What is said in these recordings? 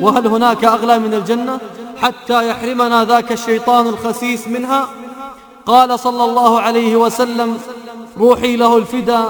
وهل هناك أغلى من الجنة حتى يحرمنا ذاك الشيطان الخسيس منها؟ قال صلى الله عليه وسلم روحي له الفدا.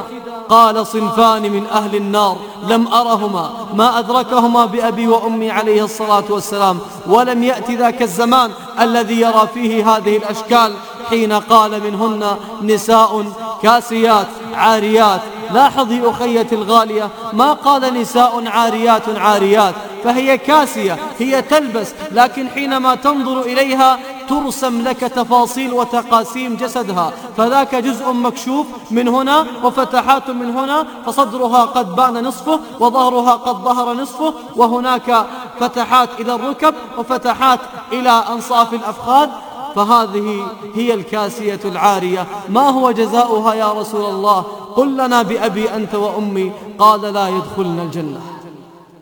قال صنفان من أهل النار لم أرهما ما أدركهما بأبي وأمي عليه الصلاة والسلام ولم يأتي ذاك الزمان الذي يرى فيه هذه الأشكال. حين قال منهن نساء كاسيات عاريات لاحظي أخيتي الغالية. ما قال نساء عاريات عاريات. فهي كاسية هي تلبس لكن حينما تنظر إليها ترسم لك تفاصيل وتقاسيم جسدها. فذاك جزء مكشوف من هنا وفتحات من هنا فصدرها قد بان نصفه وظهرها قد ظهر نصفه وهناك فتحات إلى الركب وفتحات إلى أنصاف الأفخاذ. فهذه هي الكاسية العارية. ما هو جزاؤها يا رسول الله؟ قل لنا بأبي أنت وأمي قال لا يدخلن الجنة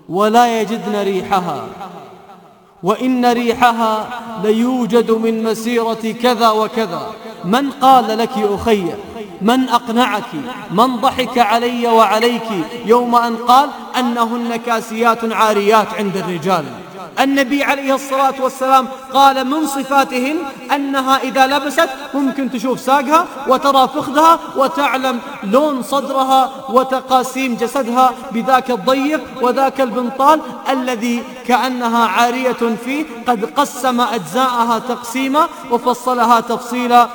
ولا يجدن ريحها وإن ريحها ليوجد من مسيرة كذا وكذا من قال لك أخي من أقنعك من ضحك علي وعليك يوم أن قال أنهن كاسيات عاريات عند الرجال النبي عليه الصلاة والسلام قال من صفاتهن أنها إذا لبست ممكن تشوف ساقها وترى فخذها وتعلم لون صدرها وتقاسيم جسدها بذاك الضيق وذاك البنطال الذي كأنها عارية فيه قد قسم أجزاءها تقسيما وفصلها تفصيلا